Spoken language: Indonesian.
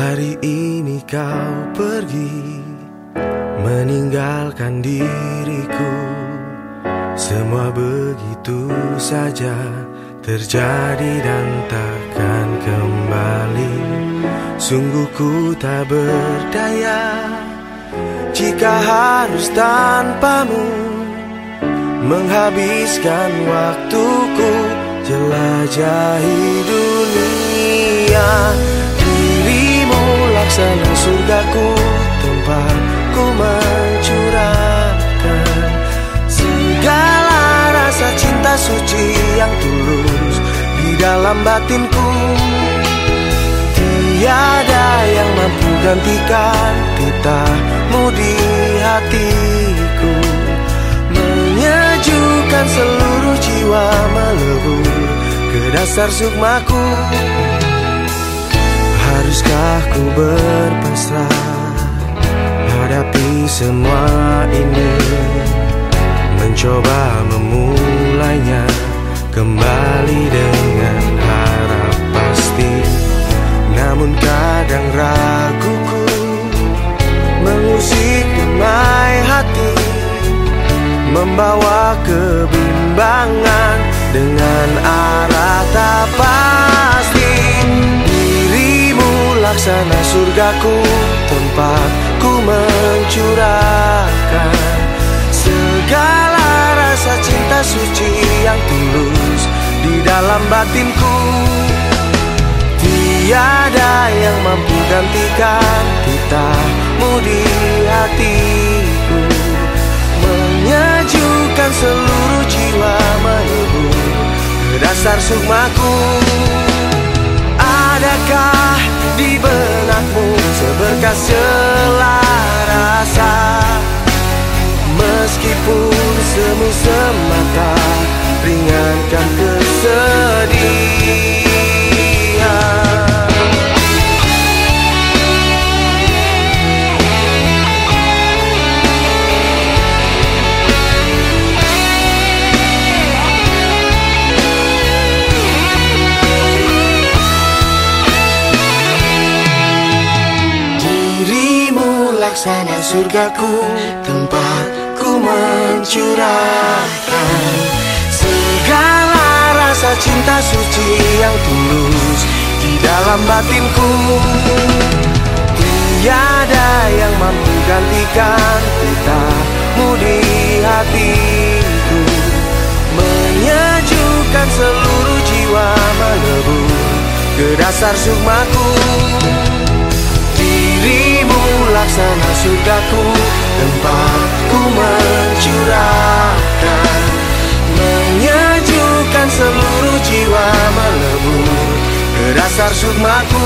Hari ini kau pergi Meninggalkan diriku. Semua begitu saja Terjadi dan takkan kembali. Sungguh ku tak berdaya Jika harus tanpamu. Menghabiskan waktuku Jelajahi dunia surgaku Tempat ku mencurahkan Segala rasa cinta suci yang tulus Di dalam batinku. Tiada yang mampu gantikan Titahmu di hatiku. Menyejukkan seluruh jiwa melebur Ke dasar sukmaku. Haruskah ku Hadapi semua ini. Mencoba memulainya Kembali dengan harap pasti. Namun kadang raguku Mengusik damai hati Membawa kebimbangan Dengan arah tak surgaku Tempat ku mencurahkan Segala rasa cinta suci yang tulus Di dalam batinku. Tiada yang mampu gantikan Titahmu di hatiku. Menyejukkan seluruh jiwa Ke dasar sukmaku. Adakah di benakmu seberkas selarasa Meskipun semu semata ringankan kesedihan Laksana surgaku Tempat ku mencurahkan Segala rasa cinta suci yang tulus Di dalam batinku. Tiada yang mampu gantikan Titahmu di hatiku. Menyejukkan seluruh jiwa melebur Ke dasar sukmaku laksana surgaku Tempat ku mencurahkan Menyejukkan seluruh jiwa melebur Ke dasar sukmaku